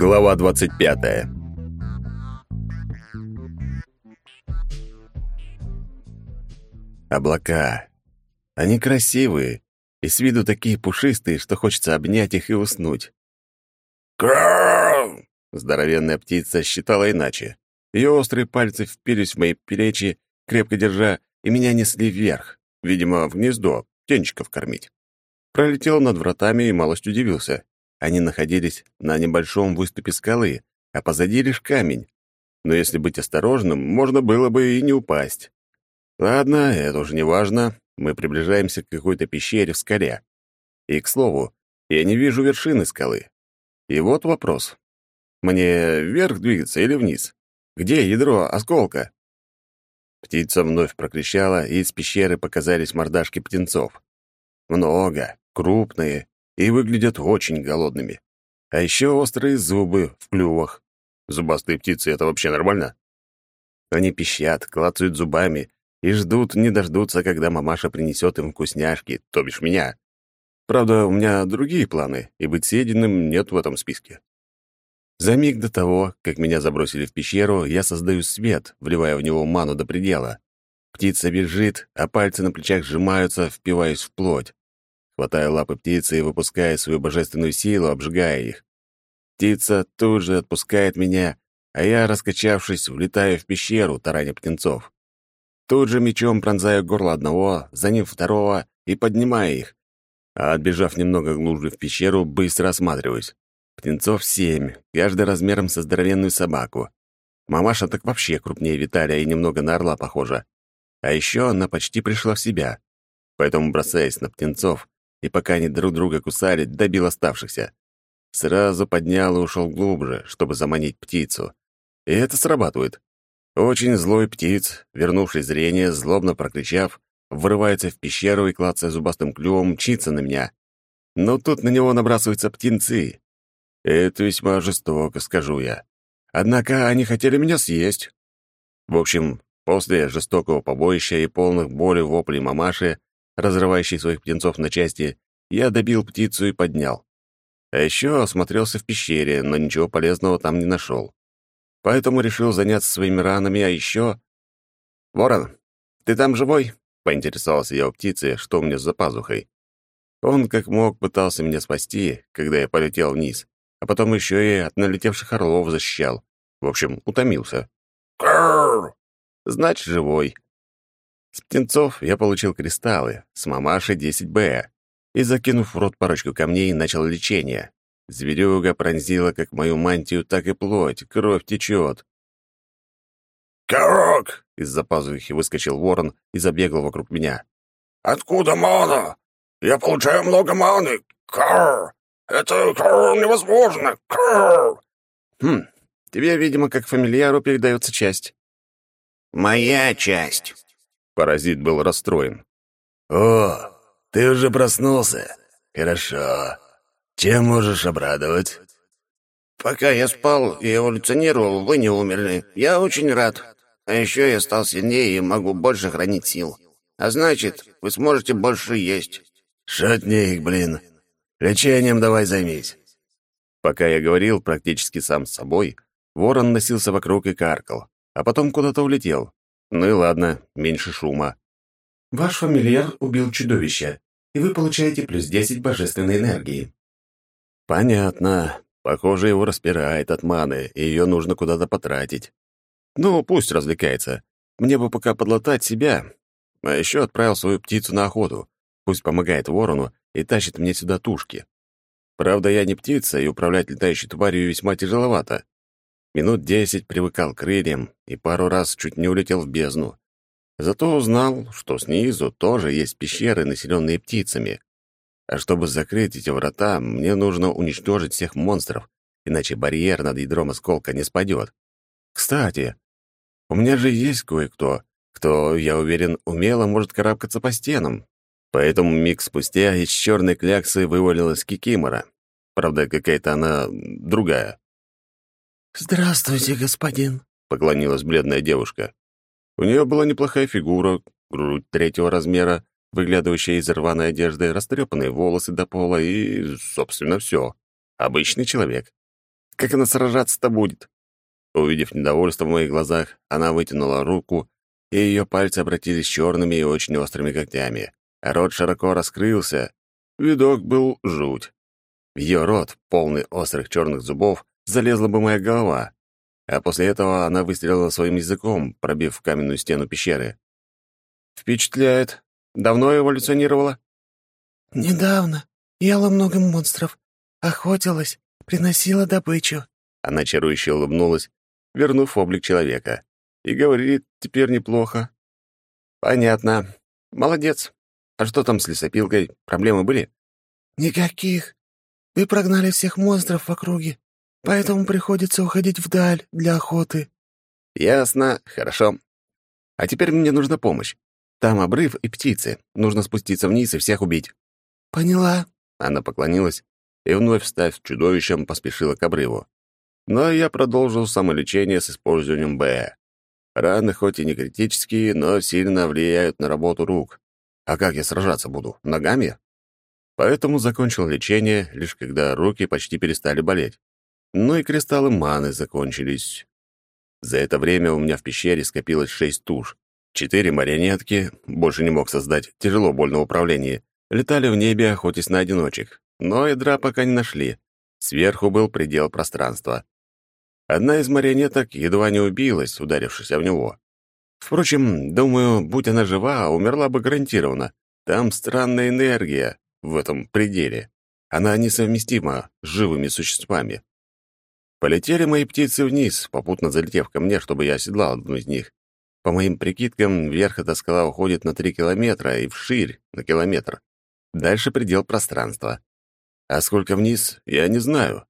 Глава 25. Облака. Они красивые и с виду такие пушистые, что хочется обнять их и уснуть. Крау! Здоровенная птица считала иначе. Ее острые пальцы впились в мои плечи, крепко держа, и меня несли вверх, видимо, в гнездо, птенчиков кормить. Пролетел над вратами и малость удивился. Они находились на небольшом выступе скалы, а позади лишь камень. Но если быть осторожным, можно было бы и не упасть. Ладно, это уже не важно. Мы приближаемся к какой-то пещере в скале. И, к слову, я не вижу вершины скалы. И вот вопрос. Мне вверх двигаться или вниз? Где ядро осколка? Птица вновь прокричала, и из пещеры показались мордашки птенцов. Много, крупные и выглядят очень голодными. А еще острые зубы в клювах. Зубастые птицы — это вообще нормально? Они пищат, клацают зубами и ждут, не дождутся, когда мамаша принесет им вкусняшки, то бишь меня. Правда, у меня другие планы, и быть съеденным нет в этом списке. За миг до того, как меня забросили в пещеру, я создаю свет, вливая в него ману до предела. Птица бежит, а пальцы на плечах сжимаются, впиваясь в плоть. Хватаю лапы птицы и выпускаю свою божественную силу, обжигая их. Птица тут же отпускает меня, а я, раскачавшись, влетаю в пещеру, тараня птенцов. Тут же мечом пронзаю горло одного, за ним второго и поднимаю их. А отбежав немного глубже в пещеру, быстро осматриваюсь. Птенцов семь, каждый размером со здоровенную собаку. Мамаша так вообще крупнее Виталия и немного на орла похожа. А еще она почти пришла в себя. Поэтому, бросаясь на птенцов, и пока они друг друга кусали, добил оставшихся. Сразу поднял и ушел глубже, чтобы заманить птицу. И это срабатывает. Очень злой птиц, вернувший зрение, злобно прокричав, врывается в пещеру и, клацая зубастым клювом, мчится на меня. Но тут на него набрасываются птенцы. Это весьма жестоко, скажу я. Однако они хотели меня съесть. В общем, после жестокого побоища и полных боли воплей мамаши, разрывающей своих птенцов на части, я добил птицу и поднял. А еще осмотрелся в пещере, но ничего полезного там не нашел. Поэтому решил заняться своими ранами, а еще... «Ворон, ты там живой?» — поинтересовался я у птицы, что у меня за пазухой. Он как мог пытался меня спасти, когда я полетел вниз, а потом еще и от налетевших орлов защищал. В общем, утомился. Крррр! Значит, живой. С птенцов я получил кристаллы, с мамаши 10Б, и, закинув в рот парочку камней, начал лечение. Зверюга пронзила как мою мантию, так и плоть, кровь течет. Корок! Из-за пазухи выскочил ворон и забегал вокруг меня. Откуда мана? Я получаю много маны. Крррр! Это крррр, невозможно. Крррр! Хм, тебе, видимо, как фамильяру передается часть. Моя часть. Паразит был расстроен. О, ты уже проснулся? Хорошо. Чем можешь обрадовать? Пока я спал и эволюционировал, вы не умерли. Я очень рад. А еще я стал сильнее и могу больше хранить сил. А значит, вы сможете больше есть. Шутник, блин. Лечением давай займись. Пока я говорил практически сам с собой, ворон носился вокруг и каркал, а потом куда-то улетел. Ну и ладно, меньше шума. Ваш фамильяр убил чудовище, и вы получаете плюс 10 божественной энергии. Понятно. Похоже, его распирает от маны, и ее нужно куда-то потратить. Ну, пусть развлекается. Мне бы пока подлатать себя. А еще отправил свою птицу на охоту. Пусть помогает ворону и тащит мне сюда тушки. Правда, я не птица, и управлять летающей тварью весьма тяжеловато. Минут десять привыкал к крыльям и пару раз чуть не улетел в бездну. Зато узнал, что снизу тоже есть пещеры, населенные птицами. А чтобы закрыть эти врата, мне нужно уничтожить всех монстров, иначе барьер над ядром осколка не спадет. Кстати, у меня же есть кое-кто, кто, я уверен, умело может карабкаться по стенам. Поэтому миг спустя из черной кляксы вывалилась кикимора. Правда, какая-то она другая. «Здравствуйте, господин», — поклонилась бледная девушка. У нее была неплохая фигура, грудь третьего размера, выглядывающая из рваной одежды, растрепанные волосы до пола и, собственно, все. Обычный человек. Как она сражаться-то будет? Увидев недовольство в моих глазах, она вытянула руку, и ее пальцы обратились черными и очень острыми когтями. Рот широко раскрылся. Видок был жуть. Ее рот, полный острых черных зубов, залезла бы моя голова. А после этого она выстрелила своим языком, пробив каменную стену пещеры. «Впечатляет. Давно эволюционировала?» «Недавно. Ела много монстров. Охотилась, приносила добычу». Она чарующе улыбнулась, вернув облик человека. И говорит теперь неплохо. «Понятно. Молодец. А что там с лесопилкой? Проблемы были?» «Никаких. Вы прогнали всех монстров в округе, поэтому приходится уходить вдаль для охоты». «Ясно. Хорошо. А теперь мне нужна помощь. Там обрыв и птицы. Нужно спуститься вниз и всех убить». «Поняла». Она поклонилась и, вновь став чудовищем, поспешила к обрыву. Но я продолжил самолечение с использованием Б. Раны хоть и не критические, но сильно влияют на работу рук. А как я сражаться буду? Ногами? Поэтому закончил лечение, лишь когда руки почти перестали болеть. Ну и кристаллы маны закончились. За это время у меня в пещере скопилось шесть туш. Четыре марионетки, больше не мог создать, тяжело больно в управлении, летали в небе, охотясь на одиночек. Но ядра пока не нашли. Сверху был предел пространства. Одна из марионеток едва не убилась, ударившись в него. Впрочем, думаю, будь она жива, умерла бы гарантированно. Там странная энергия в этом пределе. Она несовместима с живыми существами. Полетели мои птицы вниз, попутно залетев ко мне, чтобы я оседлал одну из них. По моим прикидкам, вверх эта скала уходит на три километра и вширь на километр. Дальше предел пространства. А сколько вниз, я не знаю.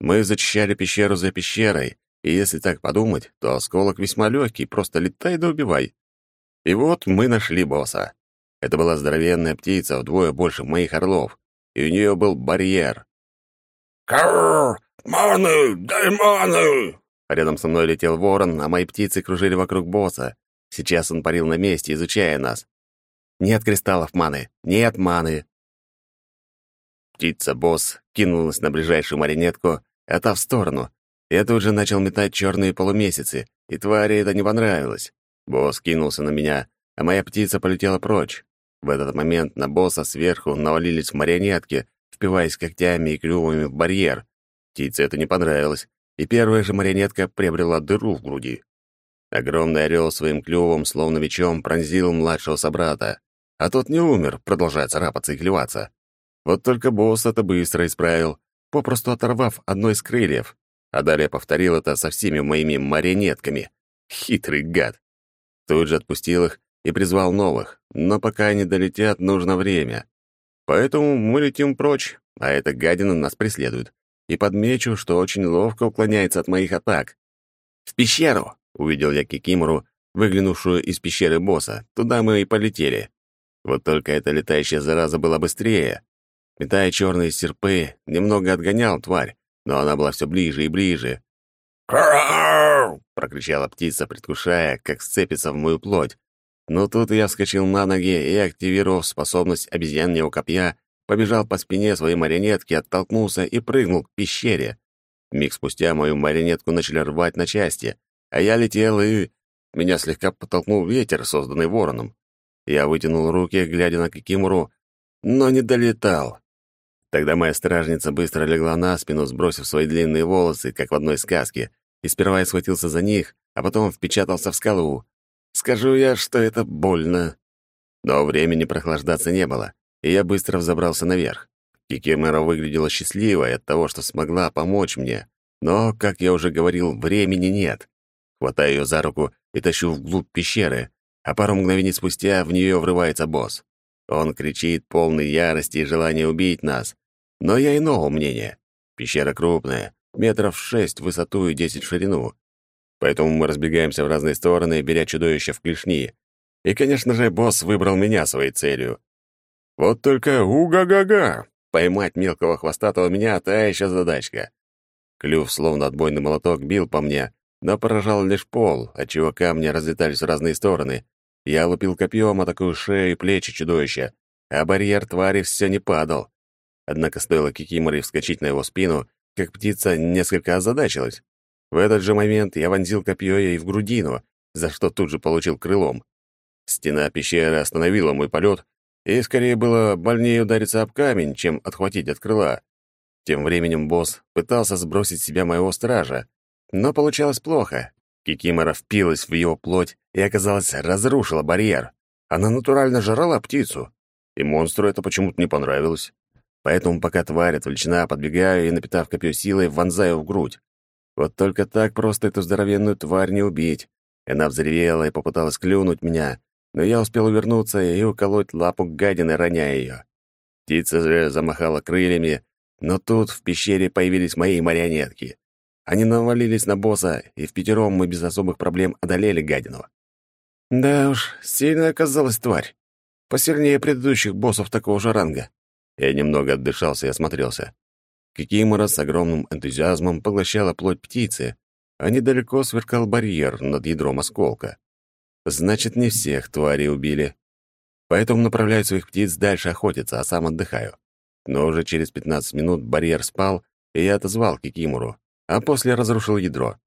Мы зачищали пещеру за пещерой, и если так подумать, то осколок весьма легкий, просто летай да убивай. И вот мы нашли босса. Это была здоровенная птица, вдвое больше моих орлов, и у нее был барьер. «Карр! Маны! Дай маны!» Рядом со мной летел ворон, а мои птицы кружили вокруг босса. Сейчас он парил на месте, изучая нас. «Нет кристаллов маны! Нет маны!» Птица-босс кинулась на ближайшую марионетку, а та в сторону, я тут же начал метать черные полумесяцы, и твари это не понравилось. Босс кинулся на меня, а моя птица полетела прочь. В этот момент на босса сверху навалились марионетки, впиваясь когтями и клювами в барьер. Птице это не понравилось, и первая же марионетка приобрела дыру в груди. Огромный орел своим клювом, словно мечом, пронзил младшего собрата, а тот не умер, продолжая царапаться и клеваться. Вот только босс это быстро исправил, попросту оторвав одно из крыльев а далее повторил это со всеми моими марионетками. Хитрый гад. Тут же отпустил их и призвал новых, но пока они долетят, нужно время. Поэтому мы летим прочь, а эта гадина нас преследует. И подмечу, что очень ловко уклоняется от моих атак. «В пещеру!» — увидел я Кикимору, выглянувшую из пещеры босса. Туда мы и полетели. Вот только эта летающая зараза была быстрее. Метая черные серпы, немного отгонял тварь, но она была все ближе и ближе. «Крау!» — прокричала птица, предвкушая, как сцепится в мою плоть. Но тут я вскочил на ноги и, активировав способность обезьяннего копья, побежал по спине своей марионетки, оттолкнулся и прыгнул к пещере. Миг спустя мою марионетку начали рвать на части, а я летел и... Меня слегка подтолкнул ветер, созданный вороном. Я вытянул руки, глядя на Кикимору, но не долетал. Тогда моя стражница быстро легла на спину, сбросив свои длинные волосы, как в одной сказке, и сперва я схватился за них, а потом впечатался в скалу. Скажу я, что это больно. Но времени прохлаждаться не было, и я быстро взобрался наверх. Кикимора выглядела счастливой от того, что смогла помочь мне. Но, как я уже говорил, времени нет. Хватаю ее за руку и тащу вглубь пещеры, а пару мгновений спустя в нее врывается босс. Он кричит полный ярости и желания убить нас, но я иного мнения. Пещера крупная, метров шесть в высоту и десять в ширину. Поэтому мы разбегаемся в разные стороны, беря чудовище в клешни. И, конечно же, босс выбрал меня своей целью. Вот только уга-га-га! Поймать мелкого хвостатого меня — та еще задачка. Клюв, словно отбойный молоток, бил по мне, но поражал лишь пол, отчего камни разлетались в разные стороны. Я лупил копьем, атакую шею и плечи чудовища, а барьер твари все не падал. Однако стоило Кикиморе вскочить на его спину, как птица несколько озадачилась. В этот же момент я вонзил копье ей в грудину, за что тут же получил крылом. Стена пещеры остановила мой полет, и скорее было больнее удариться об камень, чем отхватить от крыла. Тем временем босс пытался сбросить с себя моего стража, но получалось плохо. Кикимора впилась в его плоть и, оказалось, разрушила барьер. Она натурально жрала птицу, и монстру это почему-то не понравилось. Поэтому, пока тварь отвлечена, подбегаю и, напитав копье силой, вонзаю в грудь. Вот только так просто эту здоровенную тварь не убить. Она взревела и попыталась клюнуть меня, но я успел увернуться и уколоть лапу гадины, роняя ее. Птица же замахала крыльями, но тут в пещере появились мои марионетки. Они навалились на босса, и в пятером мы без особых проблем одолели гадину. Да уж, сильно оказалась тварь. Посильнее предыдущих боссов такого же ранга. Я немного отдышался и осмотрелся. Кикимора с огромным энтузиазмом поглощала плоть птицы, а недалеко сверкал барьер над ядром осколка. Значит, не всех тварей убили. Поэтому направляю своих птиц дальше охотиться, а сам отдыхаю. Но уже через 15 минут барьер спал, и я отозвал Кикимору, а после разрушил ядро.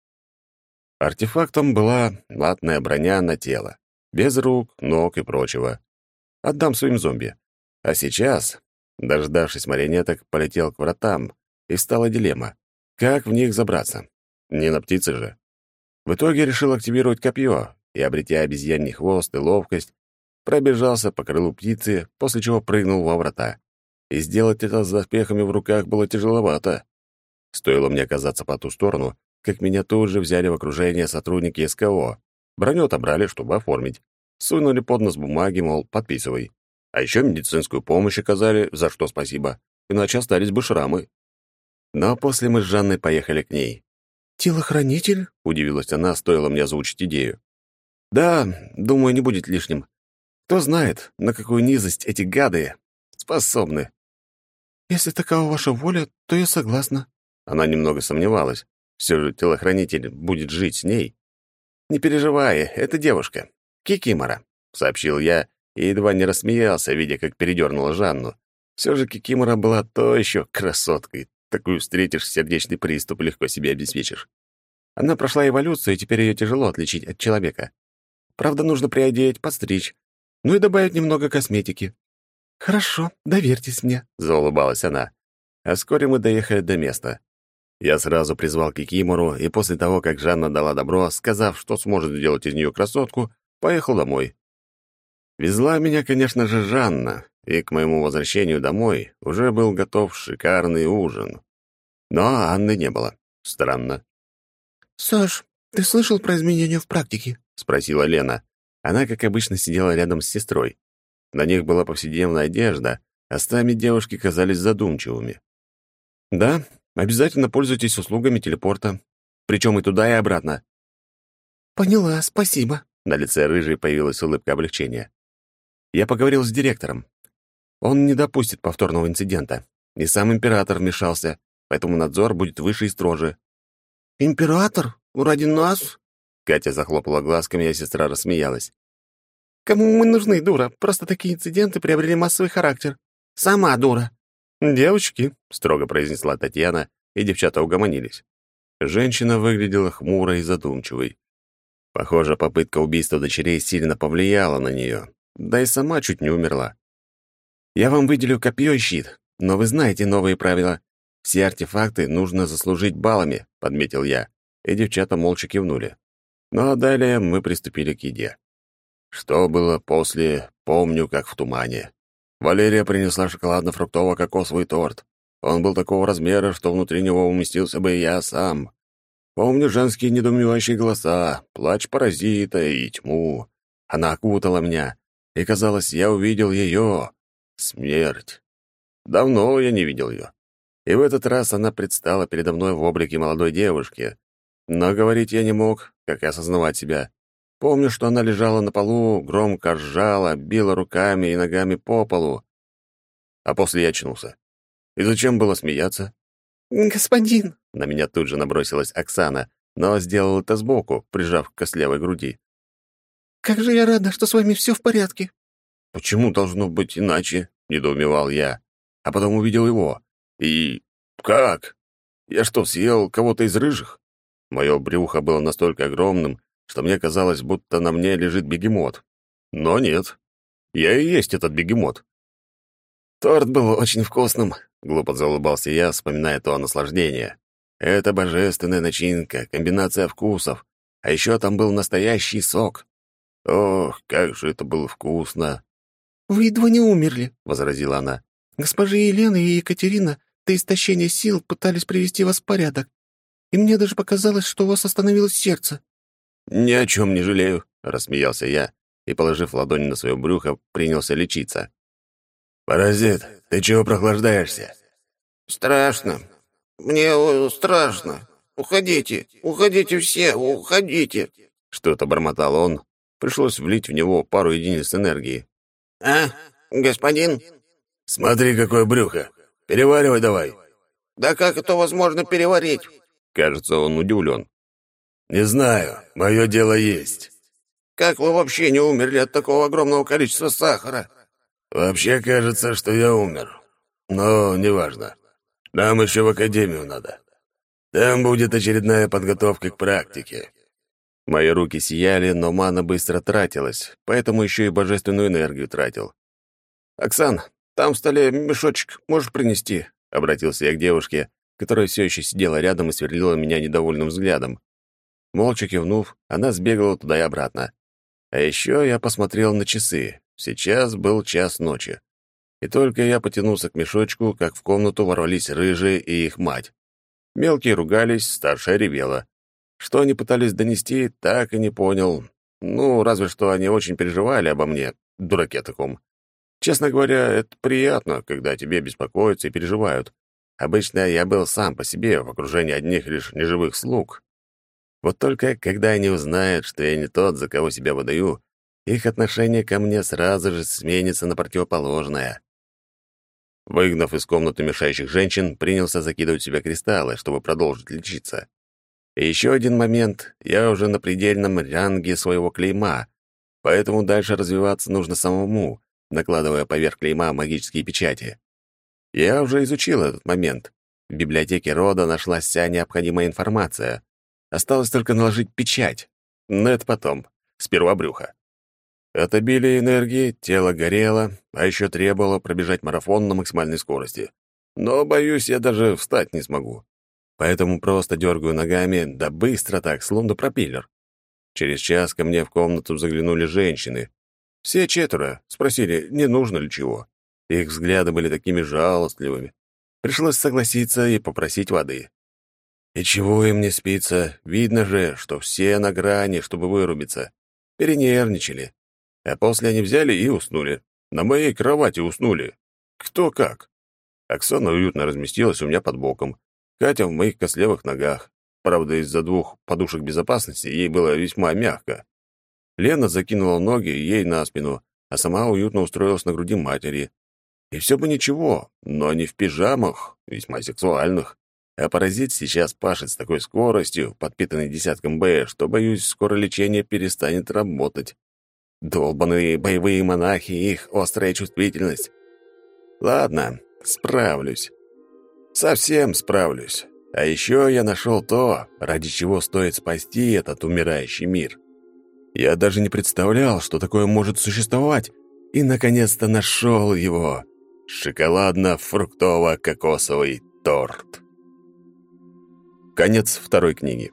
Артефактом была латная броня на тело, без рук, ног и прочего. Отдам своим зомби. А сейчас, дождавшись марионеток, полетел к вратам, и стала дилемма. Как в них забраться? Не на птице же. В итоге решил активировать копье и, обретя обезьяний хвост и ловкость, пробежался по крылу птицы, после чего прыгнул во врата и сделать это с заспехами в руках было тяжеловато. Стоило мне оказаться по ту сторону, как меня тут же взяли в окружение сотрудники СКО. Броню отобрали, чтобы оформить. Сунули под нос бумаги, мол, подписывай. А еще медицинскую помощь оказали, за что спасибо, иначе остались бы шрамы. Но после мы с Жанной поехали к ней. «Телохранитель?» — удивилась она, стоило мне озвучить идею. «Да, думаю, не будет лишним. Кто знает, на какую низость эти гады способны. «Если такова ваша воля, то я согласна». Она немного сомневалась. Все же телохранитель будет жить с ней. «Не переживай, это девушка. Кикимора», — сообщил я и едва не рассмеялся, видя, как передернула Жанну. Все же Кикимора была то еще красоткой. Такую встретишь, сердечный приступ легко себе обеспечишь. Она прошла эволюцию, и теперь ее тяжело отличить от человека. Правда, нужно приодеть, подстричь, ну и добавить немного косметики. «Хорошо, доверьтесь мне», — заулыбалась она. А вскоре мы доехали до места. Я сразу призвал Кикимору, и после того, как Жанна дала добро, сказав, что сможет сделать из нее красотку, поехал домой. Везла меня, конечно же, Жанна, и к моему возвращению домой уже был готов шикарный ужин. Но Анны не было. Странно. «Саш, ты слышал про изменения в практике?» — спросила Лена. Она, как обычно, сидела рядом с сестрой. На них была повседневная одежда, а сами девушки казались задумчивыми. «Да, обязательно пользуйтесь услугами телепорта. Причем и туда, и обратно». «Поняла, спасибо». На лице рыжей появилась улыбка облегчения. «Я поговорил с директором. Он не допустит повторного инцидента. И сам император вмешался, поэтому надзор будет выше и строже». «Император? Ради нас?» Катя захлопала глазками, а сестра рассмеялась. Кому мы нужны, дура? Просто такие инциденты приобрели массовый характер. Сама дура». «Девочки», — строго произнесла Татьяна, и девчата угомонились. Женщина выглядела хмурой и задумчивой. Похоже, попытка убийства дочерей сильно повлияла на нее, да и сама чуть не умерла. «Я вам выделю копье и щит, но вы знаете новые правила. Все артефакты нужно заслужить баллами», — подметил я, и девчата молча кивнули. Ну а далее мы приступили к еде. Что было после, помню, как в тумане. Валерия принесла шоколадно-фруктово-кокосовый торт. Он был такого размера, что внутри него уместился бы я сам. Помню женские недоумевающие голоса, плач паразита и тьму. Она окутала меня, и, казалось, я увидел ее. Смерть. Давно я не видел ее. И в этот раз она предстала передо мной в облике молодой девушки. Но говорить я не мог, как и осознавать себя. Помню, что она лежала на полу, громко ржала, била руками и ногами по полу. А после я очнулся. И зачем было смеяться? «Господин!» — на меня тут же набросилась Оксана, но сделала это сбоку, прижав к костлявой груди. «Как же я рада, что с вами все в порядке!» «Почему должно быть иначе?» — недоумевал я. А потом увидел его. И... как? Я что, съел кого-то из рыжих? Мое брюхо было настолько огромным, что мне казалось, будто на мне лежит бегемот. Но нет. Я и есть этот бегемот. Торт был очень вкусным, глупо заулыбался я, вспоминая то наслаждение. Это божественная начинка, комбинация вкусов. А еще там был настоящий сок. Ох, как же это было вкусно. «Вы едва не умерли», — возразила она. «Госпожи Елена и Екатерина до истощения сил пытались привести вас в порядок. И мне даже показалось, что у вас остановилось сердце». «Ни о чем не жалею», — рассмеялся я и, положив ладони на свое брюхо, принялся лечиться. «Паразит, ты чего прохлаждаешься?» «Страшно. Мне страшно. Уходите, уходите все, уходите!» Что-то бормотал он. Пришлось влить в него пару единиц энергии. «А, господин?» «Смотри, какое брюхо! Переваривай давай!» «Да как это возможно переварить?» Кажется, он удивлен. «Не знаю. Мое дело есть». «Как вы вообще не умерли от такого огромного количества сахара?» «Вообще кажется, что я умер. Но неважно. Нам еще в академию надо. Там будет очередная подготовка к практике». Мои руки сияли, но мана быстро тратилась, поэтому еще и божественную энергию тратил. «Оксан, там в столе мешочек можешь принести?» — обратился я к девушке, которая все еще сидела рядом и сверлила меня недовольным взглядом. Молча кивнув, она сбегала туда и обратно. А еще я посмотрел на часы. Сейчас был час ночи. И только я потянулся к мешочку, как в комнату ворвались рыжие и их мать. Мелкие ругались, старшая ревела. Что они пытались донести, так и не понял. Ну, разве что они очень переживали обо мне, дураке таком. Честно говоря, это приятно, когда тебе беспокоятся и переживают. Обычно я был сам по себе, в окружении одних лишь неживых слуг. Вот только когда они узнают, что я не тот, за кого себя выдаю, их отношение ко мне сразу же сменится на противоположное. Выгнав из комнаты мешающих женщин, принялся закидывать в себя кристаллы, чтобы продолжить лечиться. И еще один момент, я уже на предельном ранге своего клейма, поэтому дальше развиваться нужно самому, накладывая поверх клейма магические печати. Я уже изучил этот момент. В библиотеке рода нашлась вся необходимая информация. Осталось только наложить печать. Но это потом. Сперва брюха. От обилия энергии тело горело, а еще требовало пробежать марафон на максимальной скорости. Но, боюсь, я даже встать не смогу. Поэтому просто дергаю ногами, да быстро так, словно пропиллер. Через час ко мне в комнату заглянули женщины. Все четверо спросили, не нужно ли чего. Их взгляды были такими жалостливыми. Пришлось согласиться и попросить воды. И чего им не спится? Видно же, что все на грани, чтобы вырубиться. Перенервничали. А после они взяли и уснули. На моей кровати уснули. Кто как. Оксана уютно разместилась у меня под боком. Катя в моих кослевых ногах. Правда, из-за двух подушек безопасности ей было весьма мягко. Лена закинула ноги ей на спину, а сама уютно устроилась на груди матери. И все бы ничего, но не в пижамах, весьма сексуальных. А паразит сейчас пашет с такой скоростью, подпитанный десятком Б, что, боюсь, скоро лечение перестанет работать. Долбаные боевые монахи и их острая чувствительность. Ладно, справлюсь. Совсем справлюсь. А еще я нашел то, ради чего стоит спасти этот умирающий мир. Я даже не представлял, что такое может существовать, и, наконец-то, нашел его шоколадно-фруктово-кокосовый торт. Конец второй книги.